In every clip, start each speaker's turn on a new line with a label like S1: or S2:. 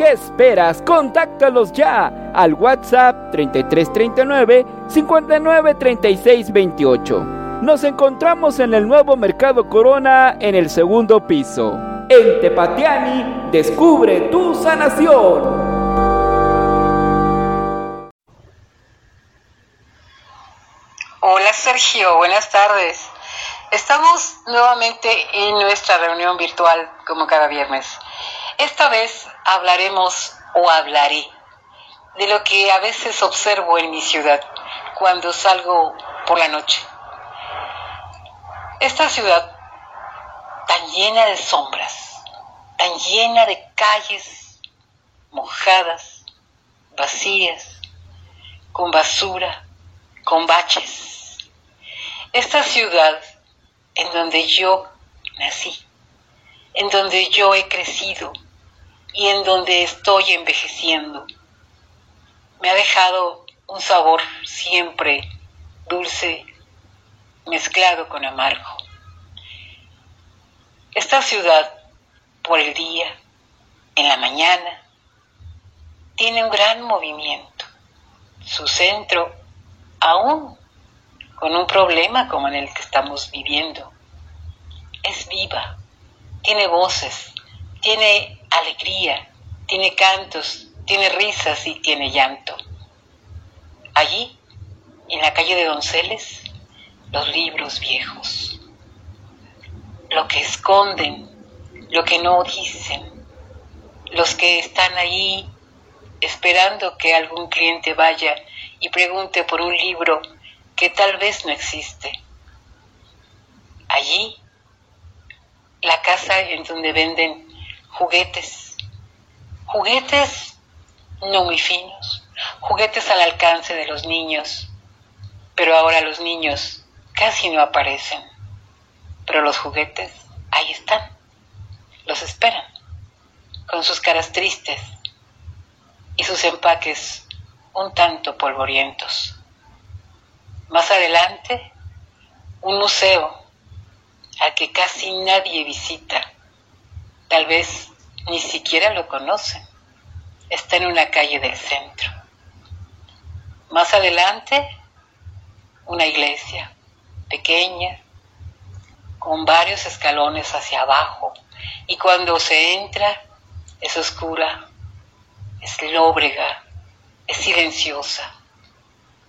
S1: ¿Qué esperas? Contáctalos ya al WhatsApp 3339 593628. Nos encontramos en el nuevo Mercado Corona en el segundo piso. En Tepatiani, descubre tu sanación.
S2: Hola Sergio, buenas tardes. Estamos nuevamente en nuestra reunión virtual como cada viernes. Esta vez hablaremos o hablaré de lo que a veces observo en mi ciudad cuando salgo por la noche. Esta ciudad tan llena de sombras, tan llena de calles mojadas, vacías, con basura, con baches. Esta ciudad en donde yo nací, en donde yo he crecido y en donde estoy envejeciendo, me ha dejado un sabor siempre dulce, mezclado con amargo. Esta ciudad, por el día, en la mañana, tiene un gran movimiento. Su centro aún con un problema como en el que estamos viviendo. Es viva, tiene voces, tiene alegría, tiene cantos, tiene risas y tiene llanto. Allí, en la calle de Donceles, los libros viejos, lo que esconden, lo que no dicen, los que están ahí esperando que algún cliente vaya y pregunte por un libro que tal vez no existe. Allí, la casa en donde venden juguetes, juguetes no muy finos, juguetes al alcance de los niños, pero ahora los niños casi no aparecen, pero los juguetes ahí están, los esperan, con sus caras tristes y sus empaques un tanto polvorientos. Más adelante, un museo al que casi nadie visita, tal vez ni siquiera lo conocen, está en una calle del centro. Más adelante, una iglesia pequeña, con varios escalones hacia abajo, y cuando se entra es oscura, es lóbrega, es silenciosa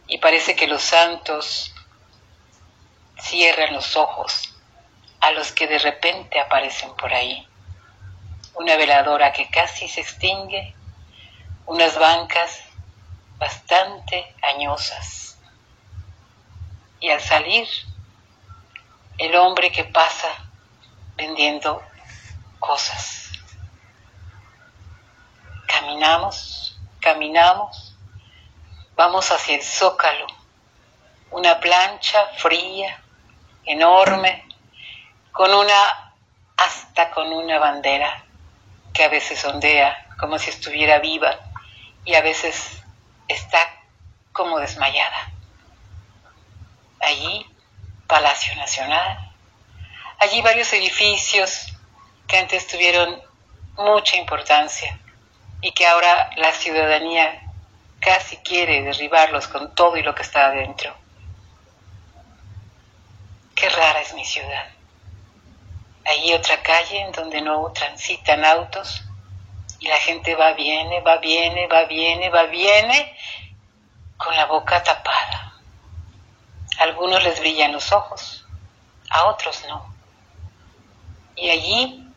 S2: y parece que los santos cierran los ojos a los que de repente aparecen por ahí. Una veladora que casi se extingue, unas bancas bastante añosas. Y al salir, el hombre que pasa vendiendo cosas. Caminamos, caminamos Vamos hacia el zócalo, una plancha fría, enorme, con una, hasta con una bandera que a veces ondea como si estuviera viva y a veces está como desmayada. Allí Palacio Nacional. Allí varios edificios que antes tuvieron mucha importancia y que ahora la ciudadanía casi quiere derribarlos con todo y lo que está adentro. Qué rara es mi ciudad. Allí otra calle en donde no transitan autos y la gente va, viene, va, viene, va, viene, va, viene con la boca tapada. A algunos les brillan los ojos, a otros no. Y allí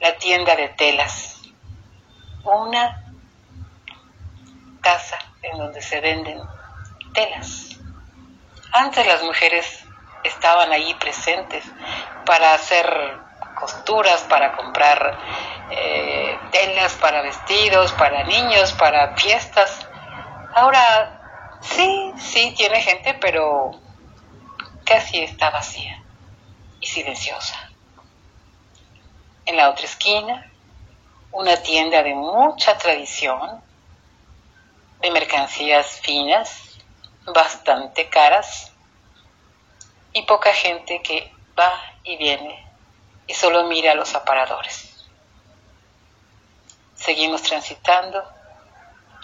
S2: la tienda de telas, una casa en donde se venden telas. Antes las mujeres estaban ahí presentes para hacer costuras, para comprar eh, telas para vestidos, para niños, para fiestas. Ahora sí, sí tiene gente, pero casi está vacía y silenciosa. En la otra esquina, una tienda de mucha tradición, de mercancías finas, bastante caras, y poca gente que va y viene y solo mira a los aparadores. Seguimos transitando,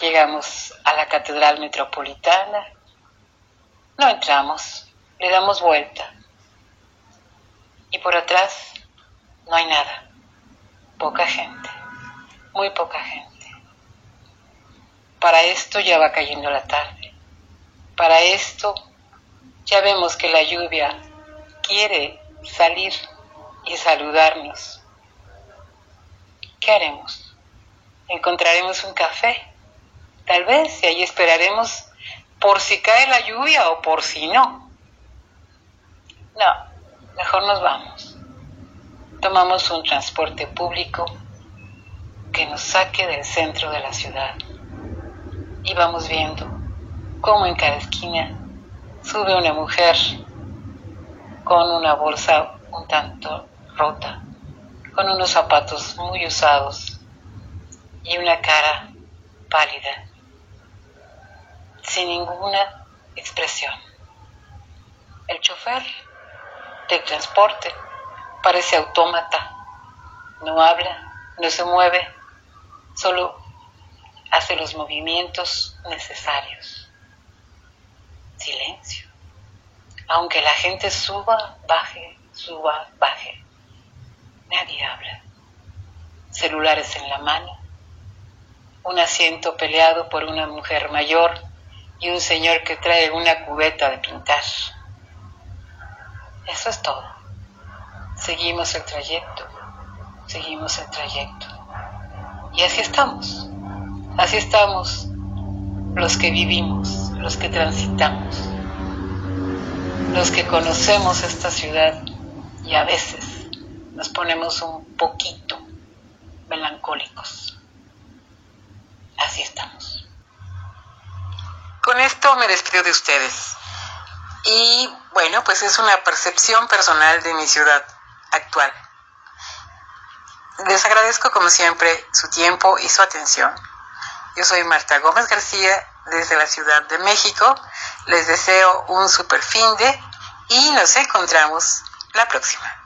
S2: llegamos a la Catedral Metropolitana, no entramos, le damos vuelta y por atrás no hay nada, poca gente, muy poca gente. Para esto ya va cayendo la tarde, para esto ya vemos que la lluvia quiere salir y saludarnos. ¿Qué haremos? encontraremos un café, tal vez, y ahí esperaremos por si cae la lluvia o por si no. No, mejor nos vamos. Tomamos un transporte público que nos saque del centro de la ciudad y vamos viendo cómo en cada esquina sube una mujer con una bolsa un tanto rota, con unos zapatos muy usados y una cara pálida, sin ninguna expresión. El chofer del transporte parece autómata, no habla, no se mueve, solo hace los movimientos necesarios. Silencio. Aunque la gente suba, baje, suba, baje, nadie habla. Celulares en la mano, un asiento peleado por una mujer mayor y un señor que trae una cubeta de pintar. Eso es todo. Seguimos el trayecto, seguimos el trayecto. Y así estamos, así estamos los que vivimos, los que transitamos, los que conocemos esta ciudad y a veces nos ponemos un poquito melancólicos así estamos. Con esto me despido de ustedes. Y bueno, pues es una percepción personal de mi ciudad actual. Les agradezco como siempre su tiempo y su atención. Yo soy Marta Gómez García desde la Ciudad de México. Les deseo un super fin de y nos encontramos la próxima.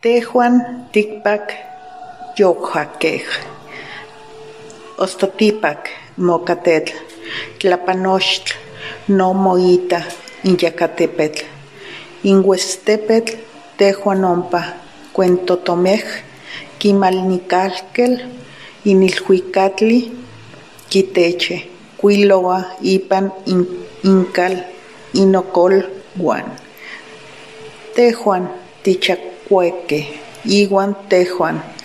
S3: Tejuan Tikpak Ostotipac, Mocatetl, Tlapanochtl, no Moita, Inyacatepetl, Inhuestepetl, Tejuanompa, Cuentotomej, Quimalnicalquel, Inilhuicatli, Quiteche, Cuiloa, Ipan, Incal, Inocol, Guan. Tejuan, Tichacueque, Iguan Tejuan,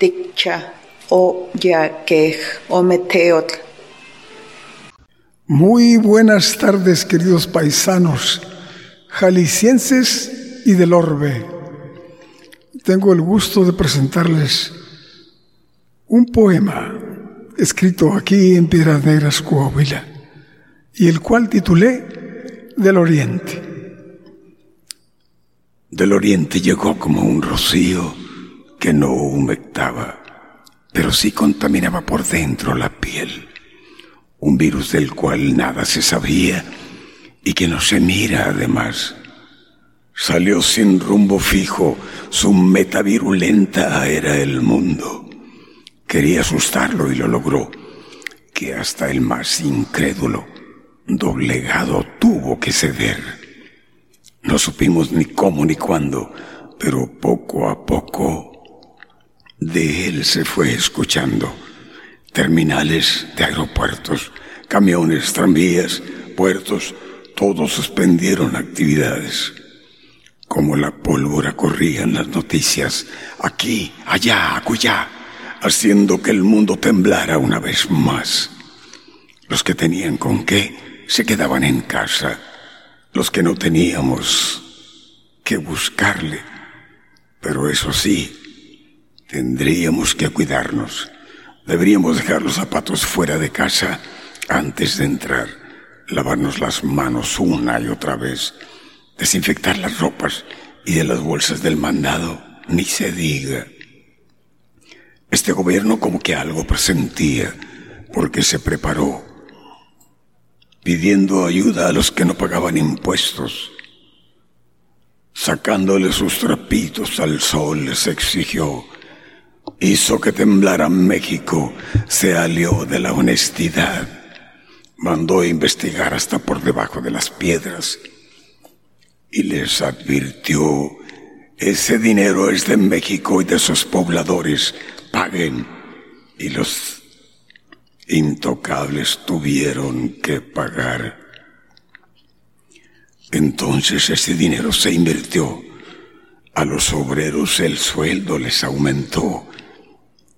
S3: Ticha, o o Meteotl.
S4: Muy buenas tardes, queridos paisanos, jaliscienses y del orbe. Tengo el gusto de presentarles un poema escrito aquí en Piedras Negras, Coahuila, y el cual titulé Del Oriente. Del Oriente llegó como un rocío que no humectaba pero sí contaminaba por dentro la piel. Un virus del cual nada se sabía y que no se mira además,
S5: Salió sin rumbo fijo, su meta virulenta era el mundo. Quería asustarlo y lo logró, que hasta el más incrédulo, doblegado, tuvo que ceder. No supimos ni cómo ni cuándo, pero poco a poco de él se fue escuchando. Terminales de aeropuertos, camiones, tranvías, puertos, todos suspendieron actividades. Como la pólvora corrían las noticias, aquí, allá, acullá, haciendo que el mundo temblara una vez más. Los que tenían con qué se quedaban en casa, los que no teníamos que buscarle. Pero eso sí, tendríamos que cuidarnos. Deberíamos dejar los zapatos fuera de casa antes de entrar, lavarnos las manos una y otra vez desinfectar las ropas y de las bolsas del mandado, ni se diga. Este gobierno como que algo presentía, porque se preparó, pidiendo ayuda a los que no pagaban impuestos, sacándole sus trapitos al sol, les exigió, hizo que temblara México, se alió de la honestidad, mandó investigar hasta por debajo de las piedras, y les advirtió, ese dinero es de México y de sus pobladores, paguen. Y los intocables tuvieron que pagar. Entonces ese dinero se invirtió. A los obreros el sueldo les aumentó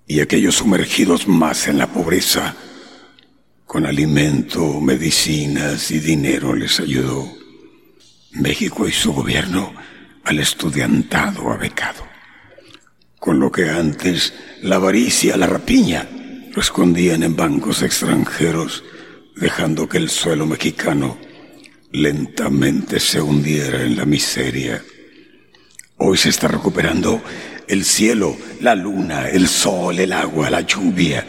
S5: y aquellos sumergidos más en la pobreza, con alimento, medicinas y dinero les ayudó. México y su gobierno al estudiantado ha becado. Con lo que antes la avaricia, la rapiña, lo escondían en bancos extranjeros, dejando que el suelo mexicano lentamente se hundiera en la miseria. Hoy se está recuperando el cielo, la luna, el sol, el agua, la lluvia,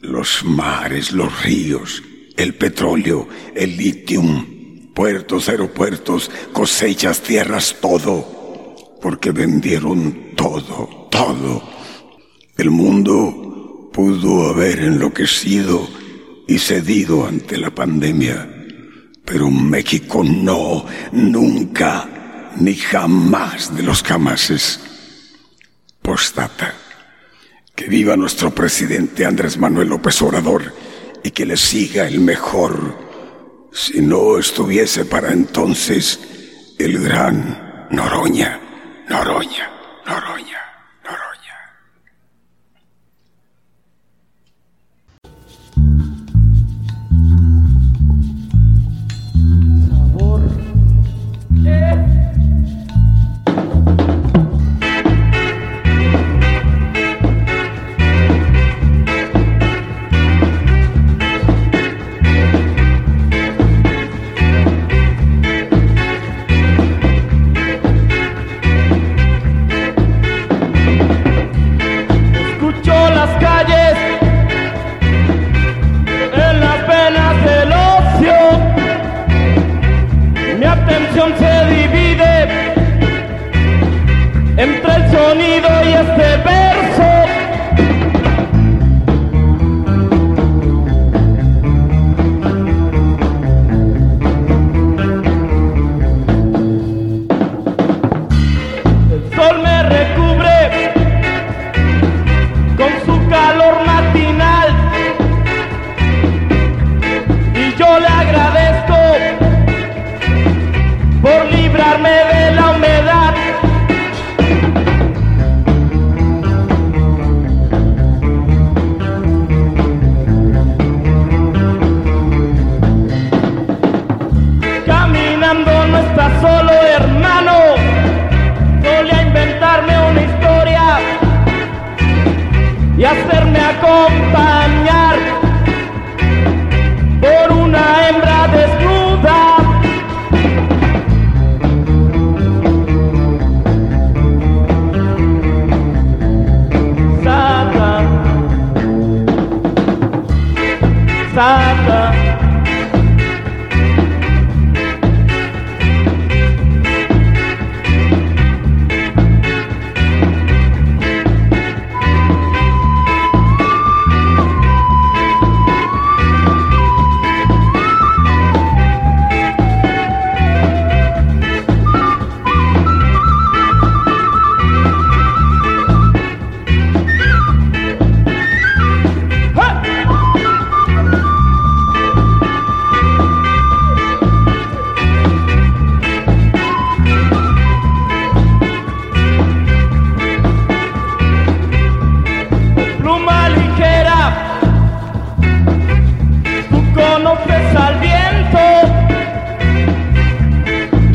S5: los mares, los ríos, el petróleo, el litium, puertos, aeropuertos, cosechas, tierras, todo, porque vendieron todo, todo. El mundo pudo haber enloquecido y cedido ante la pandemia, pero México no, nunca, ni jamás de los jamases. Postdata. Que viva nuestro presidente Andrés Manuel López Obrador y que le siga el mejor si no estuviese para entonces el gran Noroña, Noroña, Noroña.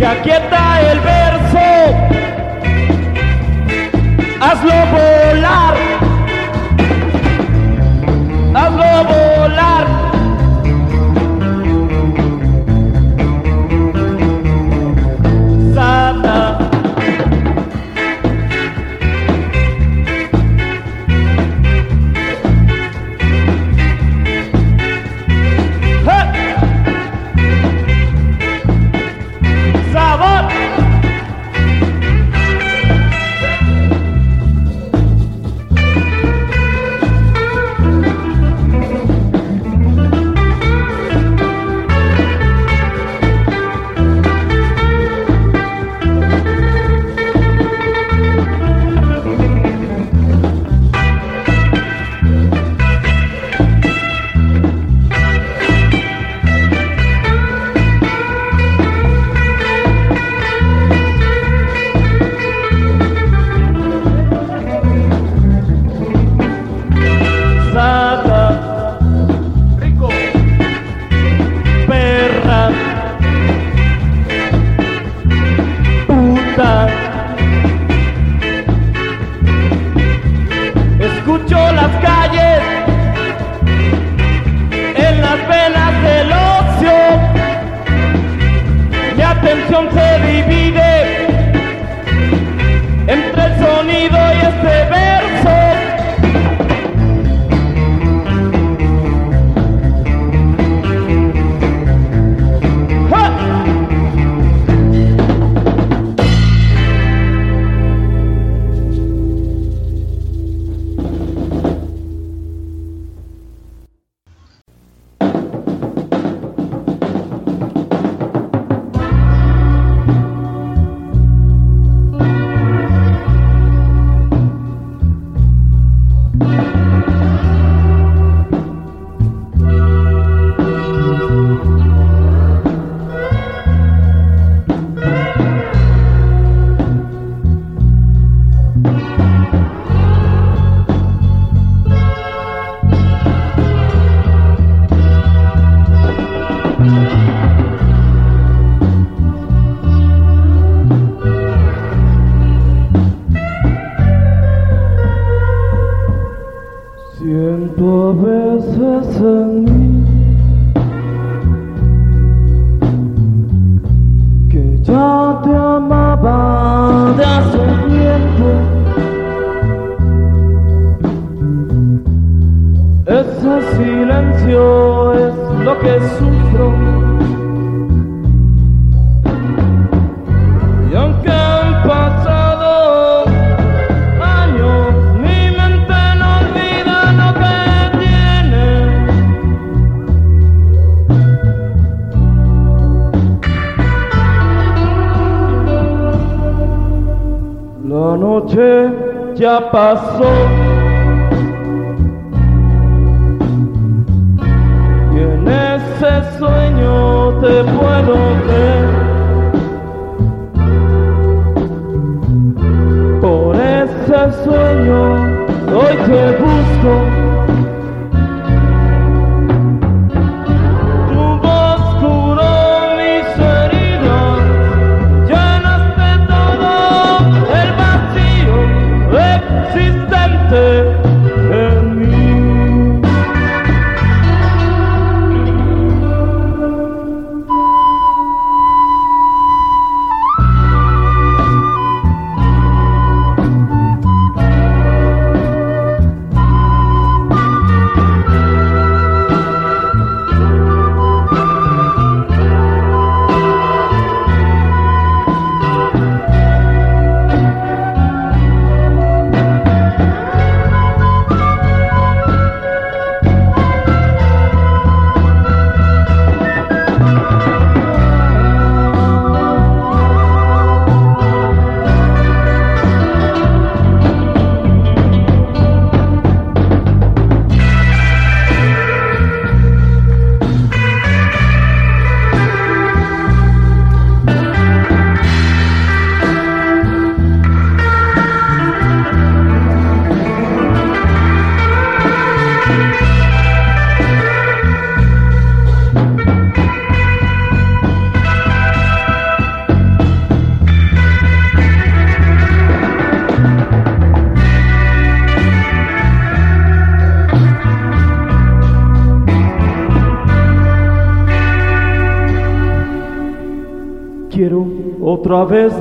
S6: Aprieta el verso, hazlo volar, ya otra vez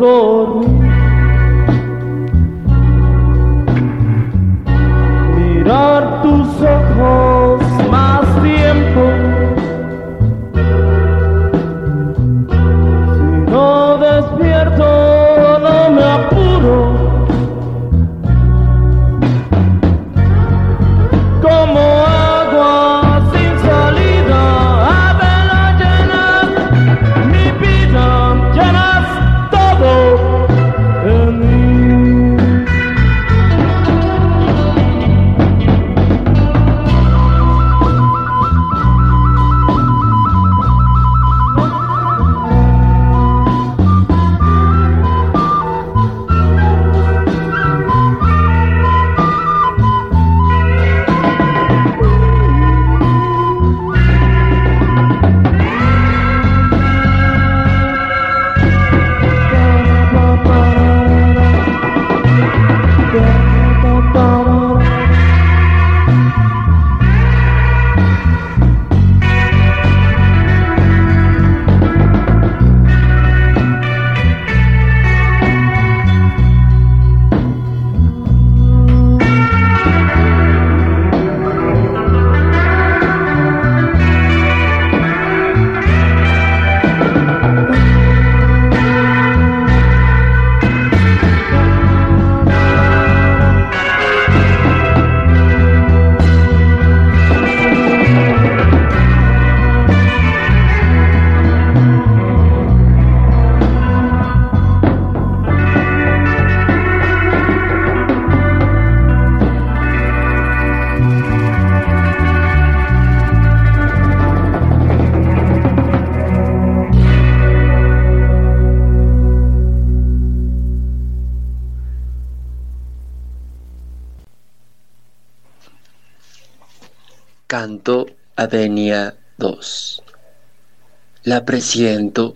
S7: presiento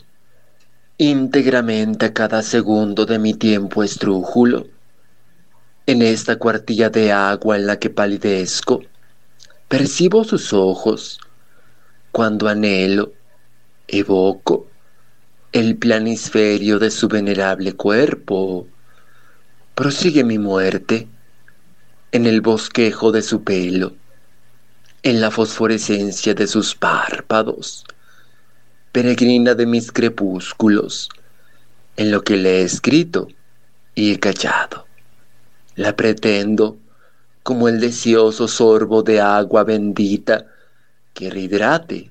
S7: íntegramente cada segundo de mi tiempo estrújulo. En esta cuartilla de agua en la que palidezco, percibo sus ojos cuando anhelo, evoco el planisferio de su venerable cuerpo. Prosigue mi muerte en el bosquejo de su pelo en la fosforescencia de sus párpados, peregrina de mis crepúsculos, en lo que le he escrito y he callado. La pretendo como el deseoso sorbo de agua bendita que rehidrate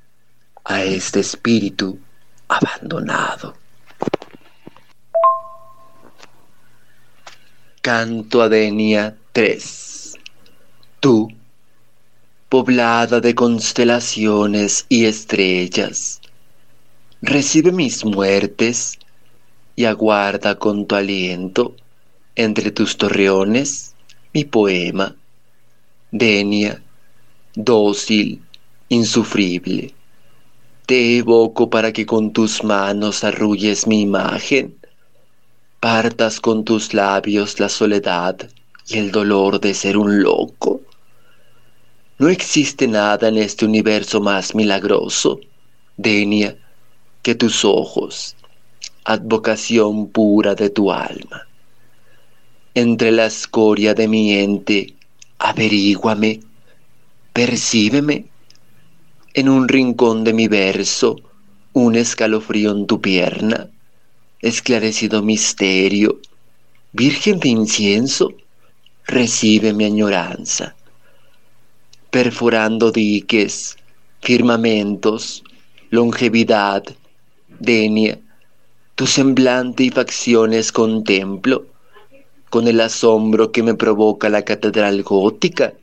S7: a este espíritu abandonado. Canto Adenia 3. Tú, poblada de constelaciones y estrellas, recibe mis muertes y aguarda con tu aliento entre tus torreones mi poema, Denia, dócil, insufrible. Te evoco para que con tus manos arrulles mi imagen, partas con tus labios la soledad y el dolor de ser un loco. No existe nada en este universo más milagroso, Denia, que tus ojos, advocación pura de tu alma. Entre la escoria de mi ente, averíguame, percíbeme. En un rincón de mi verso, un escalofrío en tu pierna, esclarecido misterio, virgen de incienso, recibe mi añoranza perforando diques, firmamentos, longevidad, denia, tu semblante y facciones contemplo, con el asombro que me provoca la catedral gótica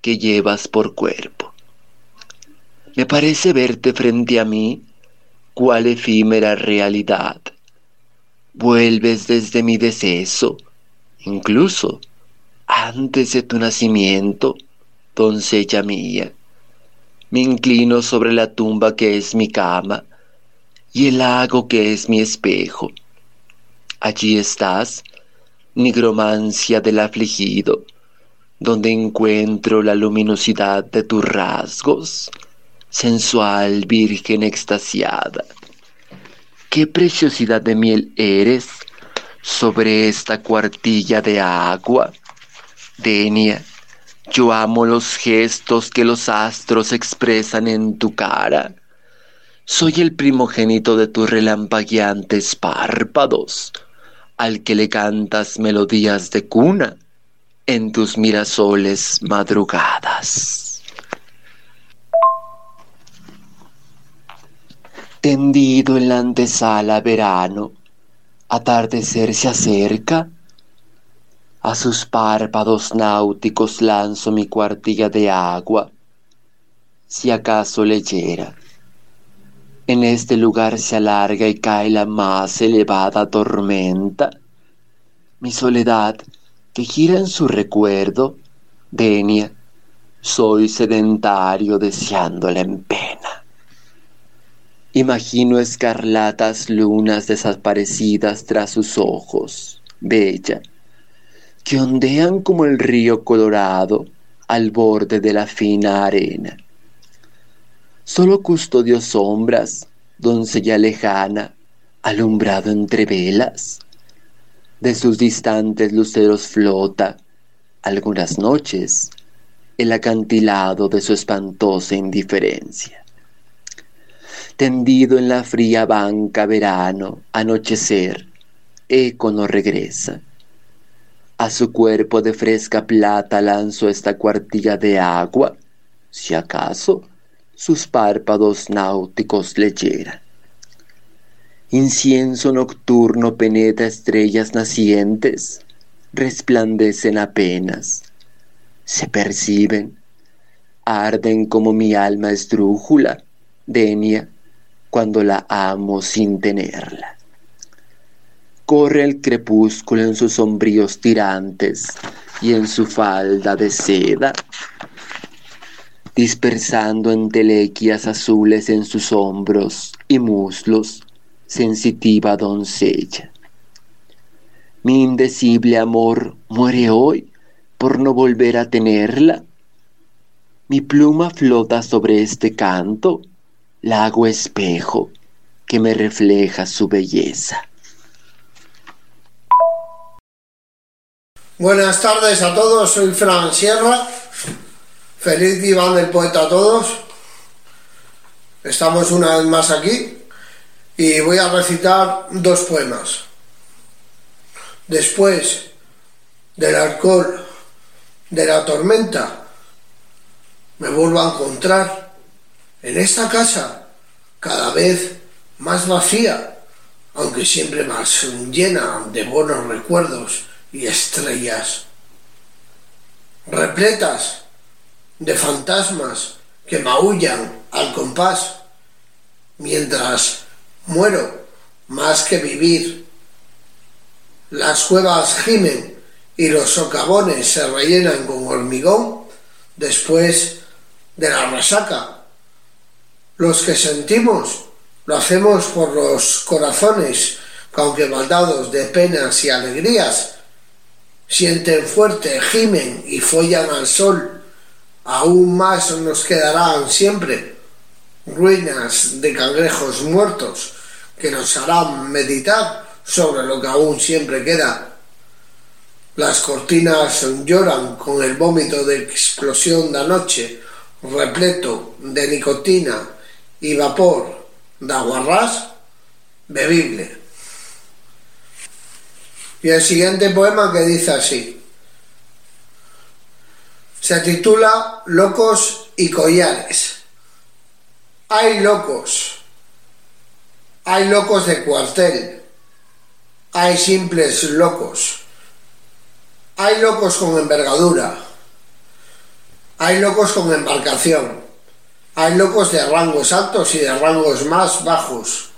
S7: que llevas por cuerpo. Me parece verte frente a mí, cual efímera realidad. Vuelves desde mi deceso, incluso antes de tu nacimiento, doncella mía. Me inclino sobre la tumba que es mi cama y el lago que es mi espejo. Allí estás, nigromancia del afligido, donde encuentro la luminosidad de tus rasgos, sensual virgen extasiada. qué preciosidad de miel eres sobre esta cuartilla de agua. Denia, yo amo los gestos que los astros expresan en tu cara. Soy el primogénito de tus relampagueantes párpados, al que le cantas melodías de cuna en tus mirasoles madrugadas. Tendido en la antesala verano, atardecer se acerca. A sus párpados náuticos lanzo mi cuartilla de agua, si acaso leyera. En este lugar se alarga y cae la más elevada tormenta. Mi soledad, que gira en su recuerdo, Denia, soy sedentario deseándola en pena. Imagino escarlatas lunas desaparecidas tras sus ojos, bella, que ondean como el río colorado al borde de la fina arena. Solo custodio sombras, doncella lejana, alumbrado entre velas. De sus distantes luceros flota, algunas noches, el acantilado de su espantosa indiferencia tendido en la fría banca verano, anochecer, eco no regresa. A su cuerpo de fresca plata lanzo esta cuartilla de agua, si acaso sus párpados náuticos leyeran. Incienso nocturno penetra estrellas nacientes, resplandecen apenas, se perciben, arden como mi alma esdrújula, denia, cuando la amo sin tenerla. Corre el crepúsculo en sus sombríos tirantes y en su falda de seda, dispersando entelequias azules en sus hombros y muslos, sensitiva doncella. Mi indecible amor muere hoy por no volver a tenerla. Mi pluma flota sobre este canto lago espejo que me refleja su belleza.
S8: Buenas tardes a todos, soy Fran Sierra. Feliz diván del poeta a todos. Estamos una vez más aquí y voy a recitar dos poemas. Después del alcohol de la tormenta, me vuelvo a encontrar en esta casa, cada vez más vacía, aunque siempre más llena de buenos recuerdos y estrellas, repletas de fantasmas que maullan al compás, mientras muero más que vivir. Las cuevas gimen y los socavones se rellenan con hormigón después de la resaca los que sentimos lo hacemos por los corazones que aunque baldados de penas y alegrías, sienten fuerte, gimen y follan al sol. Aún más nos quedarán siempre ruinas de cangrejos muertos que nos harán meditar sobre lo que aún siempre queda. Las cortinas lloran con el vómito de explosión de anoche, repleto de nicotina y vapor de aguarrás bebible. Y el siguiente poema que dice así. Se titula Locos y collares. Hay locos. Hay locos de cuartel. Hay simples locos. Hay locos con envergadura. Hay locos con embarcación. Hay locos de rangos altos y de rangos más bajos.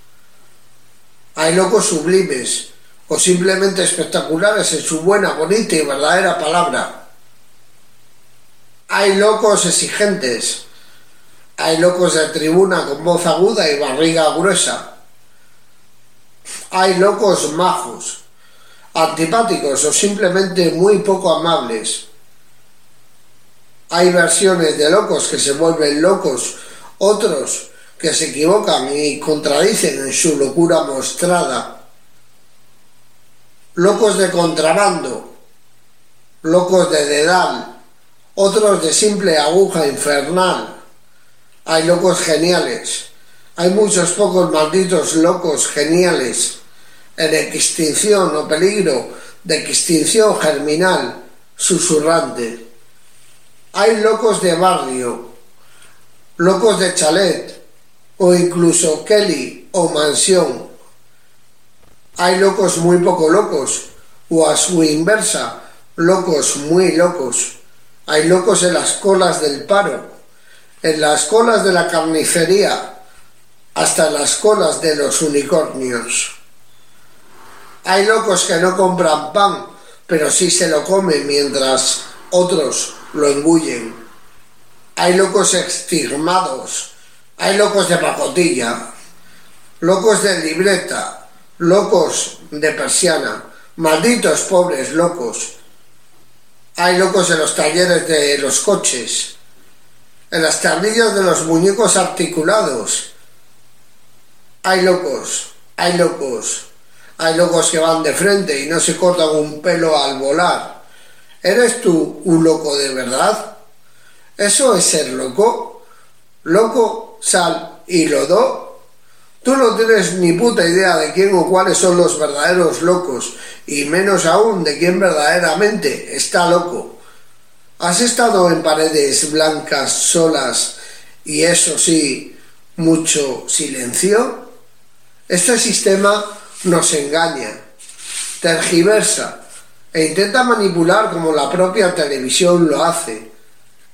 S8: Hay locos sublimes o simplemente espectaculares en su buena, bonita y verdadera palabra. Hay locos exigentes. Hay locos de tribuna con voz aguda y barriga gruesa. Hay locos majos, antipáticos o simplemente muy poco amables. Hay versiones de locos que se vuelven locos, otros que se equivocan y contradicen en su locura mostrada. Locos de contrabando, locos de dedal, otros de simple aguja infernal. Hay locos geniales, hay muchos pocos malditos locos geniales en extinción o peligro de extinción germinal, susurrante. Hay locos de barrio, locos de chalet o incluso Kelly o mansión. Hay locos muy poco locos o a su inversa, locos muy locos. Hay locos en las colas del paro, en las colas de la carnicería, hasta en las colas de los unicornios. Hay locos que no compran pan, pero sí se lo comen mientras otros lo engullen. Hay locos estigmados, hay locos de pacotilla, locos de libreta, locos de persiana, malditos pobres locos. Hay locos en los talleres de los coches, en las tablillas de los muñecos articulados. Hay locos, hay locos, hay locos que van de frente y no se cortan un pelo al volar. ¿Eres tú un loco de verdad? ¿Eso es ser loco? Loco, sal y lodo. Tú no tienes ni puta idea de quién o cuáles son los verdaderos locos, y menos aún de quién verdaderamente está loco. ¿Has estado en paredes blancas solas y eso sí, mucho silencio? Este sistema nos engaña, tergiversa e intenta manipular como la propia televisión lo hace,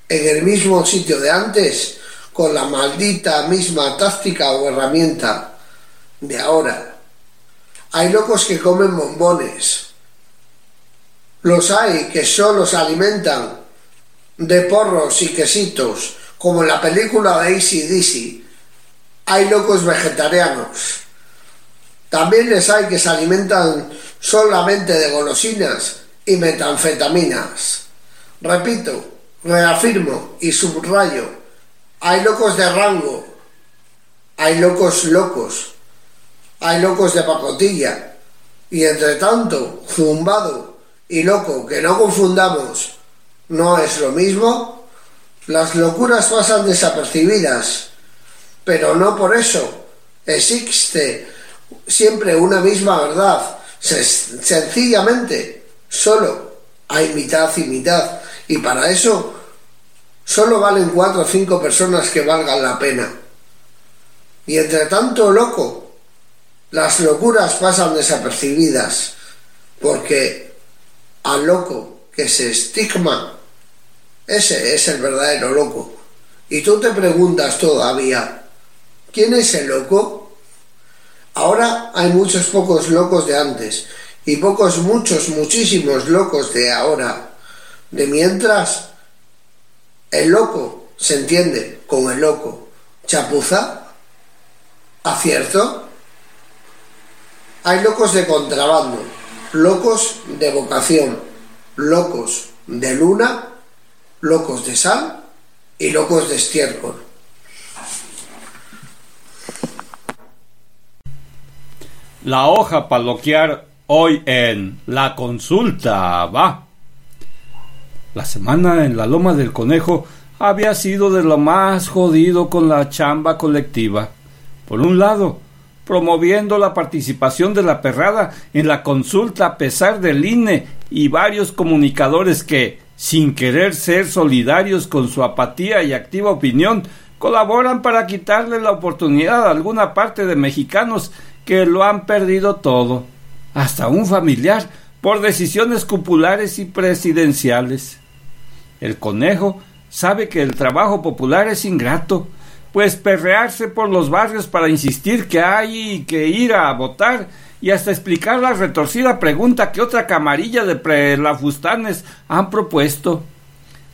S8: en el mismo sitio de antes, con la maldita misma táctica o herramienta de ahora. Hay locos que comen bombones. Los hay que solo se alimentan de porros y quesitos, como en la película de Easy Dizzy. Hay locos vegetarianos. También les hay que se alimentan solamente de golosinas y metanfetaminas. Repito, reafirmo y subrayo, hay locos de rango, hay locos locos, hay locos de pacotilla, y entre tanto, zumbado y loco, que no confundamos, no es lo mismo, las locuras pasan desapercibidas, pero no por eso existe siempre una misma verdad. Sencillamente, solo hay mitad y mitad. Y para eso solo valen cuatro o cinco personas que valgan la pena. Y entre tanto loco, las locuras pasan desapercibidas, porque al loco que se estigma, ese es el verdadero loco. Y tú te preguntas todavía, ¿quién es el loco? Ahora hay muchos pocos locos de antes y pocos, muchos, muchísimos locos de ahora. De mientras, el loco se entiende con el loco. ¿Chapuza? ¿Acierto? Hay locos de contrabando, locos de vocación, locos de luna, locos de sal y locos de estiércol.
S1: La hoja paloquear hoy en La Consulta va. La semana en la Loma del Conejo había sido de lo más jodido con la chamba colectiva. Por un lado, promoviendo la participación de la perrada en la consulta a pesar del INE y varios comunicadores que, sin querer ser solidarios con su apatía y activa opinión, colaboran para quitarle la oportunidad a alguna parte de mexicanos que lo han perdido todo, hasta un familiar, por decisiones cupulares y presidenciales. El conejo sabe que el trabajo popular es ingrato, pues perrearse por los barrios para insistir que hay que ir a votar y hasta explicar la retorcida pregunta que otra camarilla de prelafustanes han propuesto.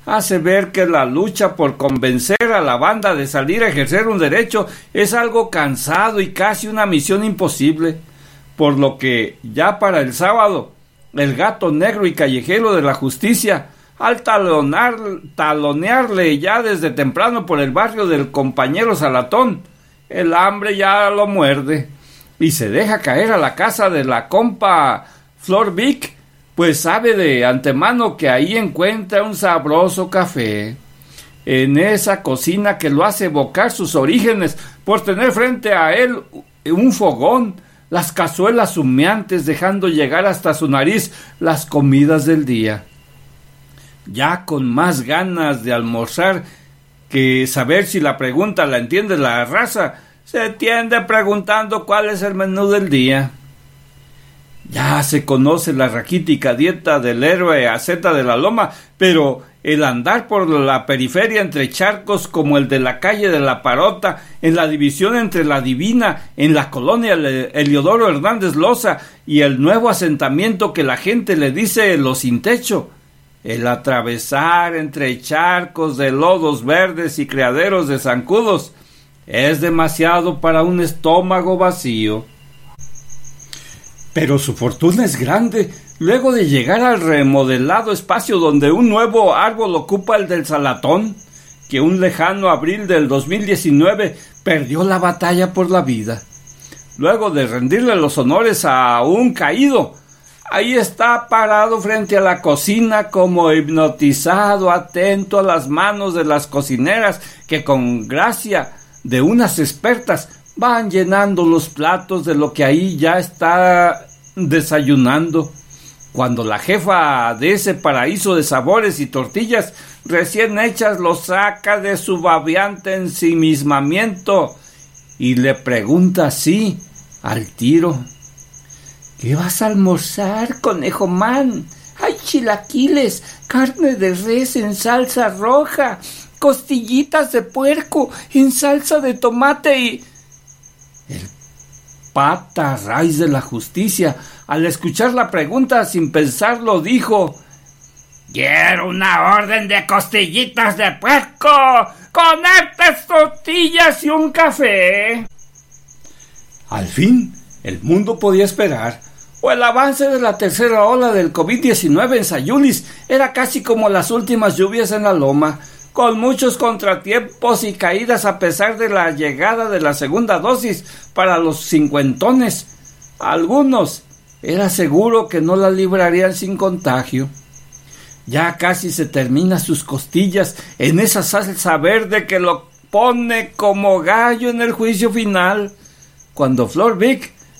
S1: Hace ver que la lucha por convencer a la banda de salir a ejercer un derecho es algo cansado y casi una misión imposible, por lo que ya para el sábado el gato negro y callejero de la justicia, al talonearle ya desde temprano por el barrio del compañero Salatón, el hambre ya lo muerde y se deja caer a la casa de la compa Flor Vic, pues sabe de antemano que ahí encuentra un sabroso café. En esa cocina que lo hace evocar sus orígenes por tener frente a él un fogón, las cazuelas humeantes dejando llegar hasta su nariz las comidas del día. Ya con más ganas de almorzar que saber si la pregunta la entiende la raza, se tiende preguntando cuál es el menú del día. Ya se conoce la raquítica dieta del héroe aceta de la loma, pero el andar por la periferia entre charcos como el de la calle de la Parota, en la división entre la Divina, en la colonia Eliodoro Hernández Loza y el nuevo asentamiento que la gente le dice los sin techo, el atravesar entre charcos de lodos verdes y criaderos de zancudos, es demasiado para un estómago vacío. Pero su fortuna es grande. Luego de llegar al remodelado espacio donde un nuevo árbol ocupa el del Salatón, que un lejano abril del 2019 perdió la batalla por la vida. Luego de rendirle los honores a un caído, ahí está parado frente a la cocina como hipnotizado, atento a las manos de las cocineras que con gracia de unas expertas van llenando los platos de lo que ahí ya está desayunando. Cuando la jefa de ese paraíso de sabores y tortillas recién hechas lo saca de su babiante ensimismamiento y le pregunta así al tiro ¿Qué vas a almorzar, conejo man? Hay chilaquiles, carne de res en salsa roja, costillitas de puerco en salsa de tomate y... El pata raíz de la justicia, al escuchar la pregunta sin pensarlo, dijo Quiero una orden de costillitas de puerco, con estas tortillas y un café. Al fin, el mundo podía esperar, el avance de la tercera ola del COVID-19 en Sayulis era casi como las últimas lluvias en la loma, con muchos contratiempos y caídas a pesar de la llegada de la segunda dosis para los cincuentones. Algunos era seguro que no la librarían sin contagio. Ya casi se termina sus costillas en esa salsa verde que lo pone como gallo en el juicio final. Cuando Flor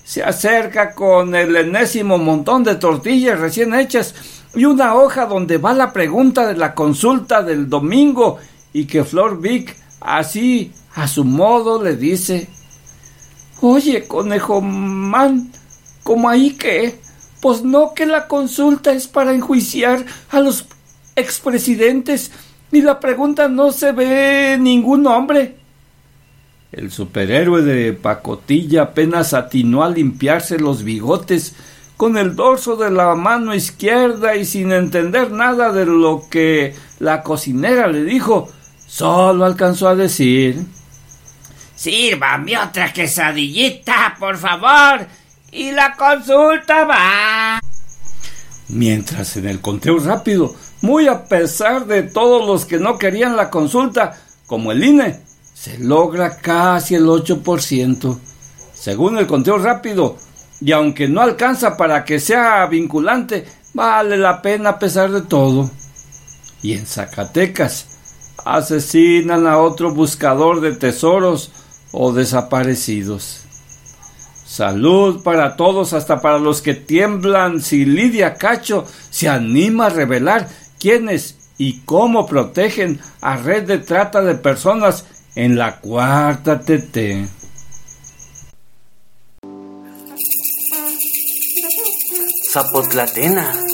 S1: se acerca con el enésimo montón de tortillas recién hechas y una hoja donde va la pregunta de la consulta del domingo y que Flor Vic así a su modo le dice Oye, conejo man, ¿cómo ahí qué? Pues no que la consulta es para enjuiciar a los expresidentes y la pregunta no se ve ningún hombre. El superhéroe de pacotilla apenas atinó a limpiarse los bigotes con el dorso de la mano izquierda y sin entender nada de lo que la cocinera le dijo, solo alcanzó a decir Sírvame otra quesadillita, por favor, y la consulta va. Mientras en el conteo rápido, muy a pesar de todos los que no querían la consulta, como el INE, se logra casi el 8%. Según el conteo rápido, y aunque no alcanza para que sea vinculante, vale la pena a pesar de todo. Y en Zacatecas asesinan a otro buscador de tesoros o desaparecidos. Salud para todos, hasta para los que tiemblan si Lidia Cacho se anima a revelar quiénes y cómo protegen a red de trata de personas en la cuarta TT.
S9: Zapotlatena.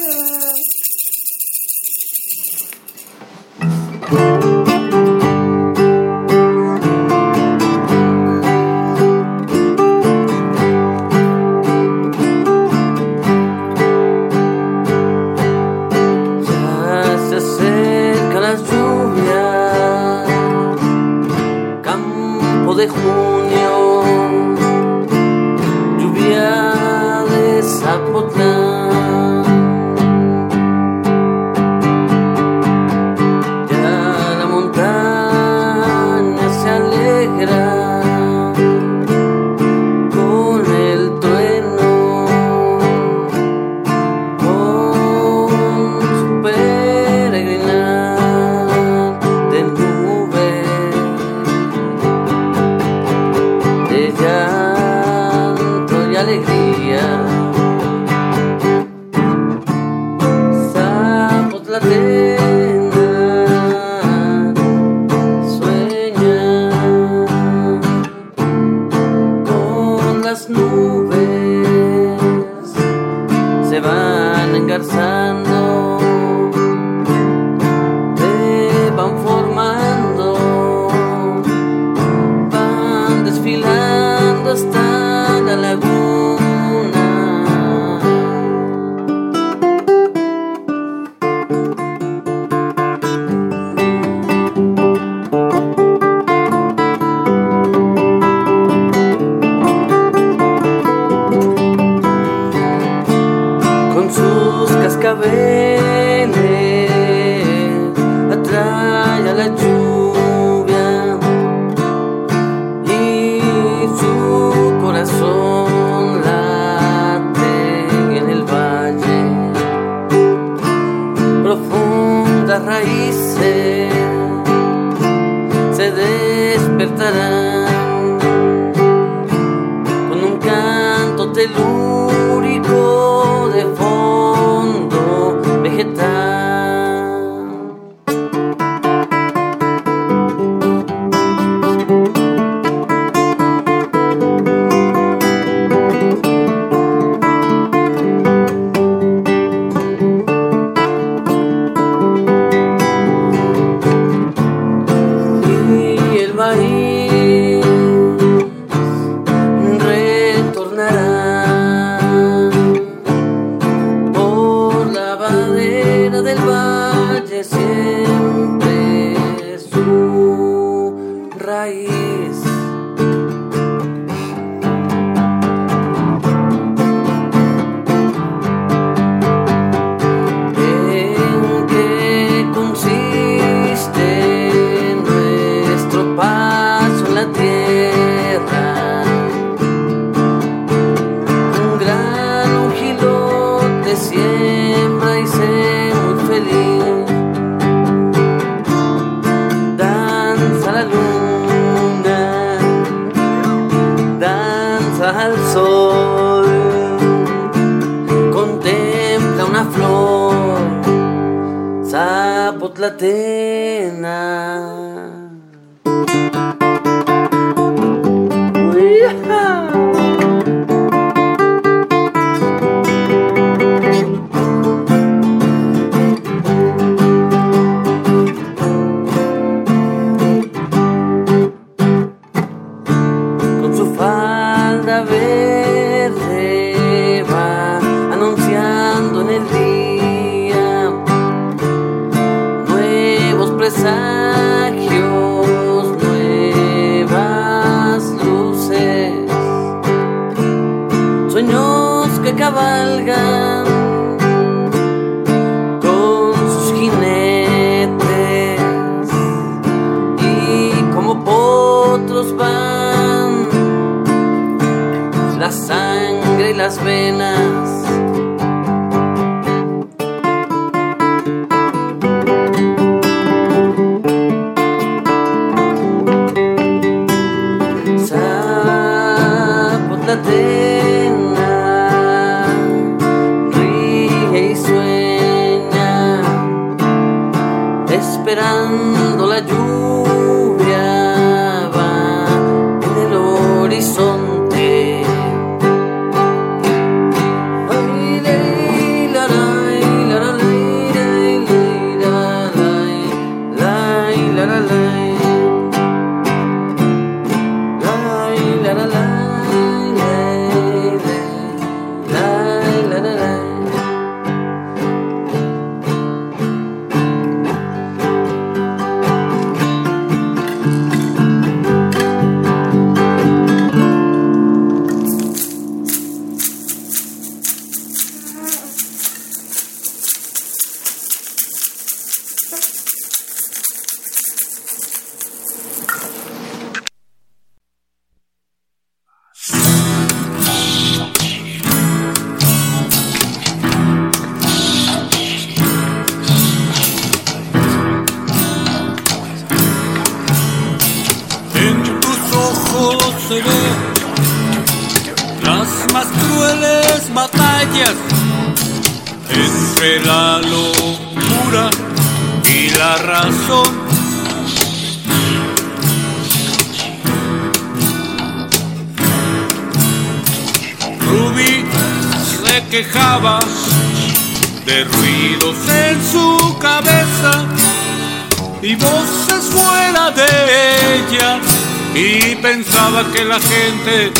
S9: Que la
S10: gente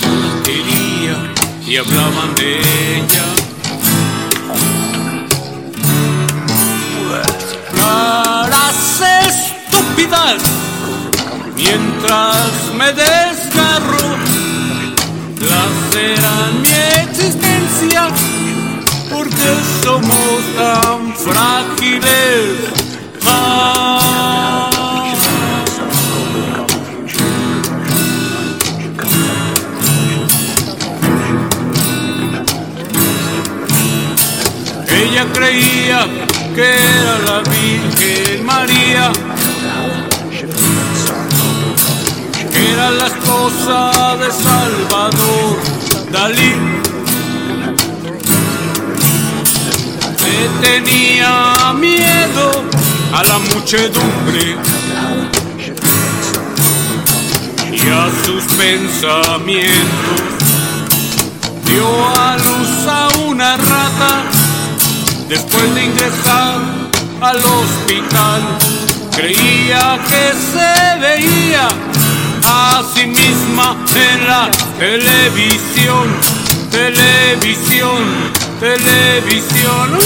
S10: la quería y hablaban de ella. Caras estúpidas mientras me desgarro laceran mi existencia porque somos tan frágiles. Ah. Ella creía que era la Virgen María, que era la esposa de Salvador Dalí. Le tenía miedo a la muchedumbre y a sus pensamientos. Dio a luz a una rata después de ingresar al hospital. Creía que se veía a sí misma en la televisión, televisión, televisión.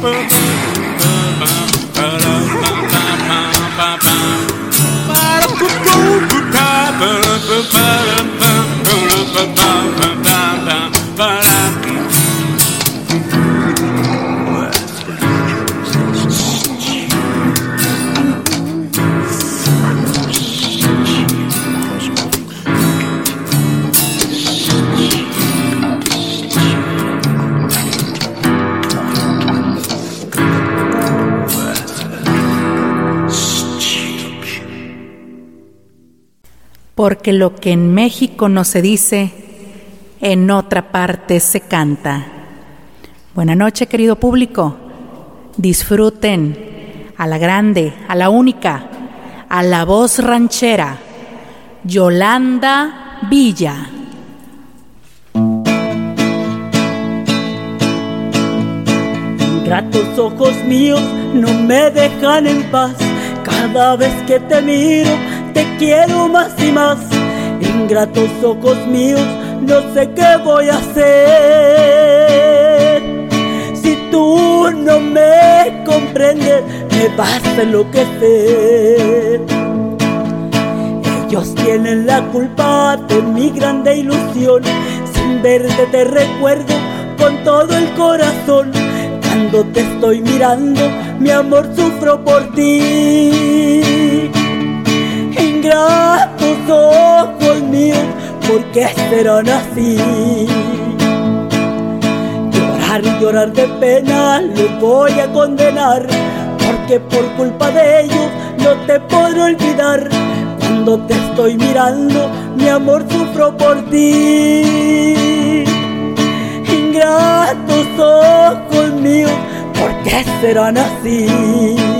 S11: people Porque lo que en México no se dice, en otra parte se canta. Buenas noches, querido público. Disfruten a la grande, a la única, a la voz ranchera, Yolanda Villa.
S12: Gratos ojos míos no me dejan en paz. Cada vez que te miro, te quiero más y más. Ingratos ojos míos, no sé qué voy a hacer. Si tú no me comprendes, me vas a enloquecer. Ellos tienen la culpa de mi grande ilusión. Sin verte te recuerdo con todo el corazón. Cuando te estoy mirando, mi amor sufro por ti. Ingratos ojos míos, ¿por qué serán así? Llorar y llorar de pena, los voy a condenar. Porque por culpa de ellos no te podré olvidar. Cuando te estoy mirando, mi amor sufro por ti. Ingratos ojos míos, ¿por qué serán así?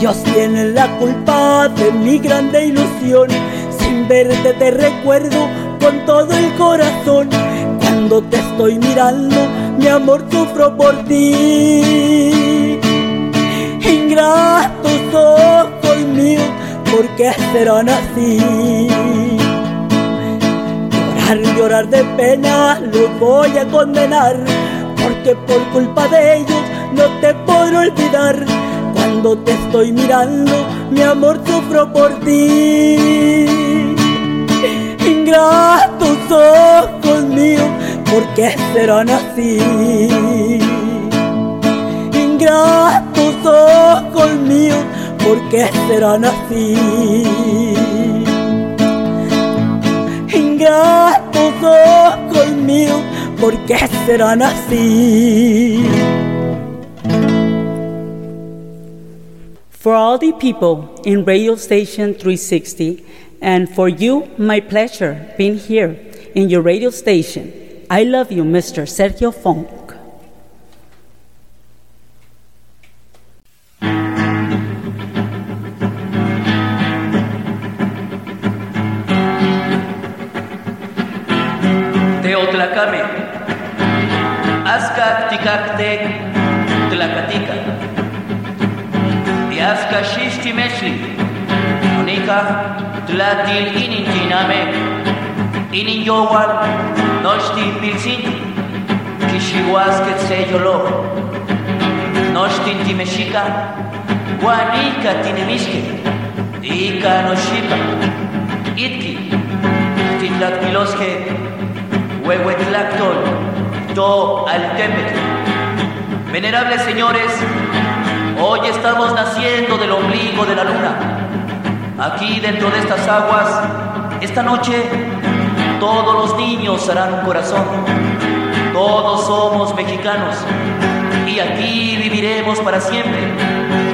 S12: Ellos tienen la culpa de mi grande ilusión. Sin verte te recuerdo con todo el corazón. Cuando te estoy mirando, mi amor sufro por ti. Ingratos ojos míos, ¿por qué serán así? Llorar, llorar de pena, los voy a condenar. Porque por culpa de ellos no te podré olvidar. Cuando te estoy mirando, mi amor sufro por ti. Ingratos ojos míos, ¿por qué serán así? Ingratos ojos míos, ¿por qué serán así? Ingratos ojos míos, ¿por qué serán así?
S13: For all the people in Radio Station 360, and for you, my pleasure being here.
S12: in your radio station. I love you, Mr. Sergio Funk.
S13: Teotlacame, Azca ticacte, tlacatica, Yazca shishti meshli, Nika, tlatil inintiname, ininyowan, noshti pilsinti, kishihuasket seyolo, noshtin timeshika, guanica tinemishke, ika noshipa, itki, titlatpiloske, Huehuetlactol, Do Altepetl. Venerables señores, hoy estamos naciendo del ombligo de la luna. Aquí dentro de estas aguas, esta noche, todos los niños harán un corazón. Todos somos mexicanos y aquí viviremos para siempre.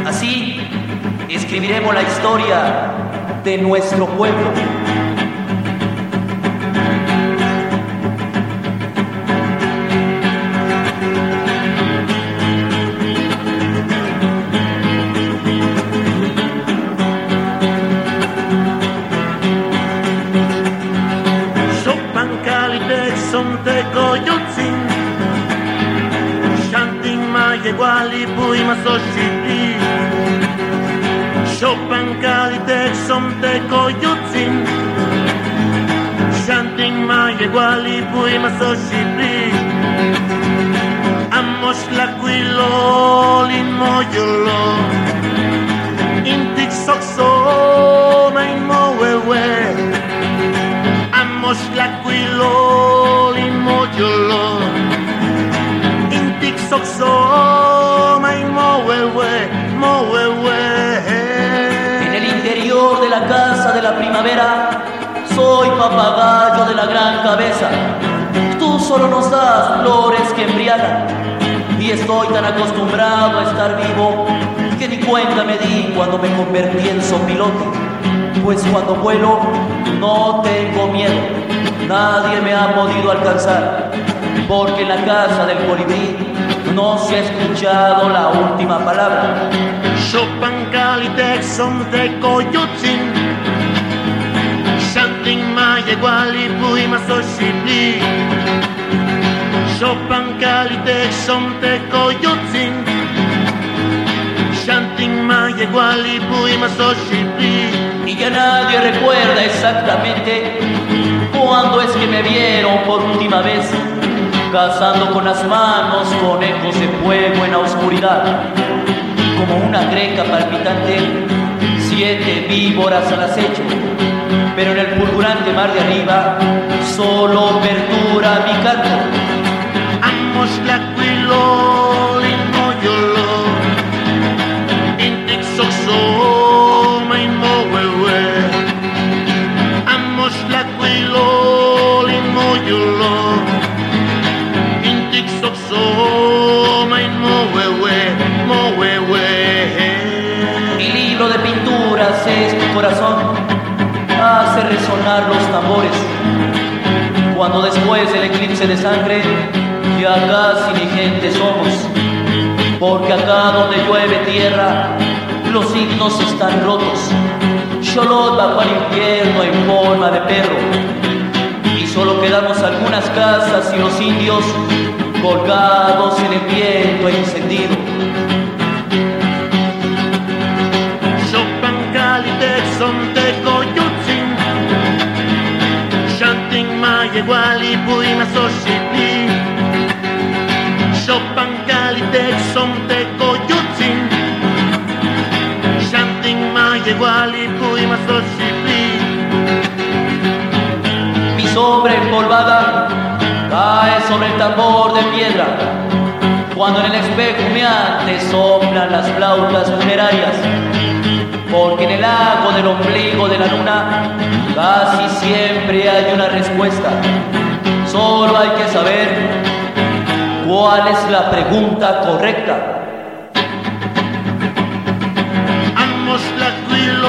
S13: Así escribiremos la historia de nuestro pueblo. Estoy tan acostumbrado a estar vivo que ni cuenta me di cuando me convertí en sopilote. Pues cuando vuelo no tengo miedo nadie me ha podido alcanzar, porque en la casa del colibrí no se ha escuchado la última palabra.
S14: Chopin kalitek som te koyutzin Shantin ma yeguali bui ma soshibli Chopin kalitek som te koyutzin Shantin ma yeguali bui ma soshibli
S13: Y ya nadie recuerda exactamente cuándo es que me vieron por última vez, cazando con las manos conejos de fuego en la oscuridad, como una greca palpitante, siete víboras al acecho, pero en el fulgurante mar de arriba solo perdura mi canto. Los tambores. Cuando después del eclipse de sangre, ya casi ni gente somos, porque acá donde llueve tierra, los signos están rotos. Xolot bajó al infierno en forma de perro, y solo quedamos algunas casas y los indios colgados en el viento encendido.
S14: Som te koyutzin Shantin yeguali bui ma soshibli
S13: Mi sombra empolvada cae sobre el tambor de piedra. Cuando en el espejo humeante soplan las flautas funerarias. Porque en el lago del ombligo de la luna casi siempre hay una respuesta. Solo hay que saber cuál es la pregunta correcta.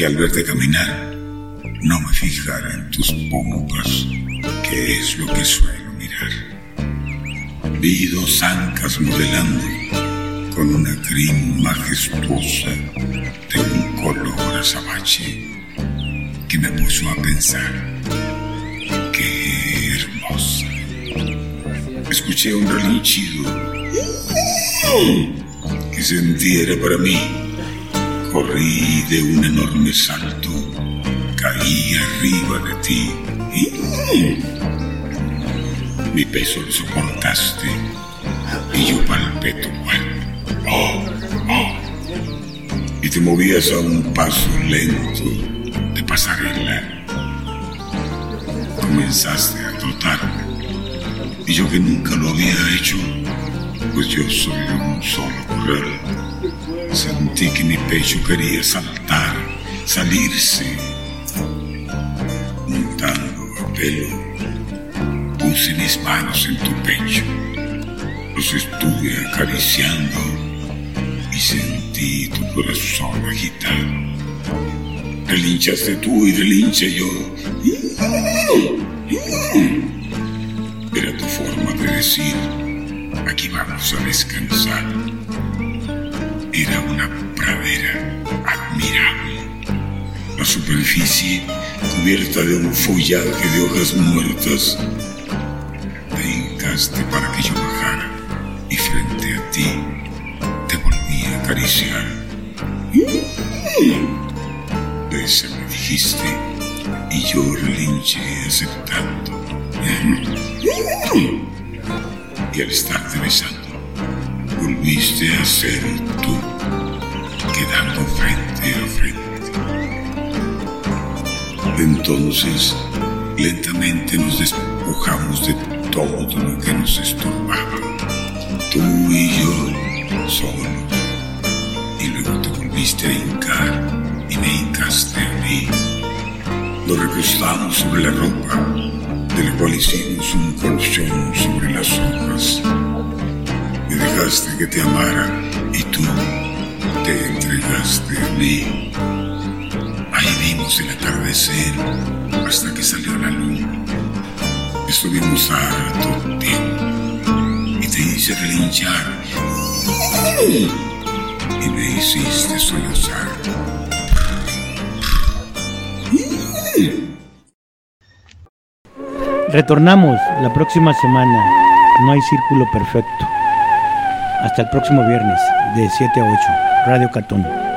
S5: que al verte caminar no me fijara en tus pompas, que es lo que suelo mirar. Vi dos ancas modelando con una crin majestuosa de un color azabache que me puso a pensar. ¡Qué hermosa! Escuché un relinchido que sentí era para mí. Corrí de un enorme salto, caí arriba de ti y mi peso lo soportaste y yo palpé tu cuerpo. Oh, oh. Y te movías a un paso lento de pasarela. Comenzaste a trotar y yo que nunca lo había hecho, pues yo soy un solo corral. Sentí que mi pecho quería saltar, salirse. Montando a pelo, puse mis manos en tu pecho. Los estuve acariciando y sentí tu corazón agitado. Relinchaste tú y relinché yo. Era tu forma de decir, aquí vamos a descansar era una pradera admirable. La superficie, cubierta de un follaje de hojas muertas, te hincaste para que yo bajara y frente a ti te volví a acariciar. Bésame, dijiste, y yo relinché aceptando. Y al estarte besando, volviste a ser tú, quedando frente a frente. entonces, lentamente nos despojamos de todo lo que nos estorbaba. Tú y yo solos. Y luego te volviste a hincar y me hincaste a mí. Nos recostamos sobre la ropa, de la cual hicimos un colchón sobre las hojas. Me dejaste que te amara y tú te entregaste a mí. Ahí vimos el atardecer hasta que salió la luna. Estuvimos harto tiempo y te hice relinchar y me hiciste solozar.
S15: Retornamos la próxima semana. No hay círculo perfecto. Hasta el próximo viernes de 7 a 8. Radio Catón.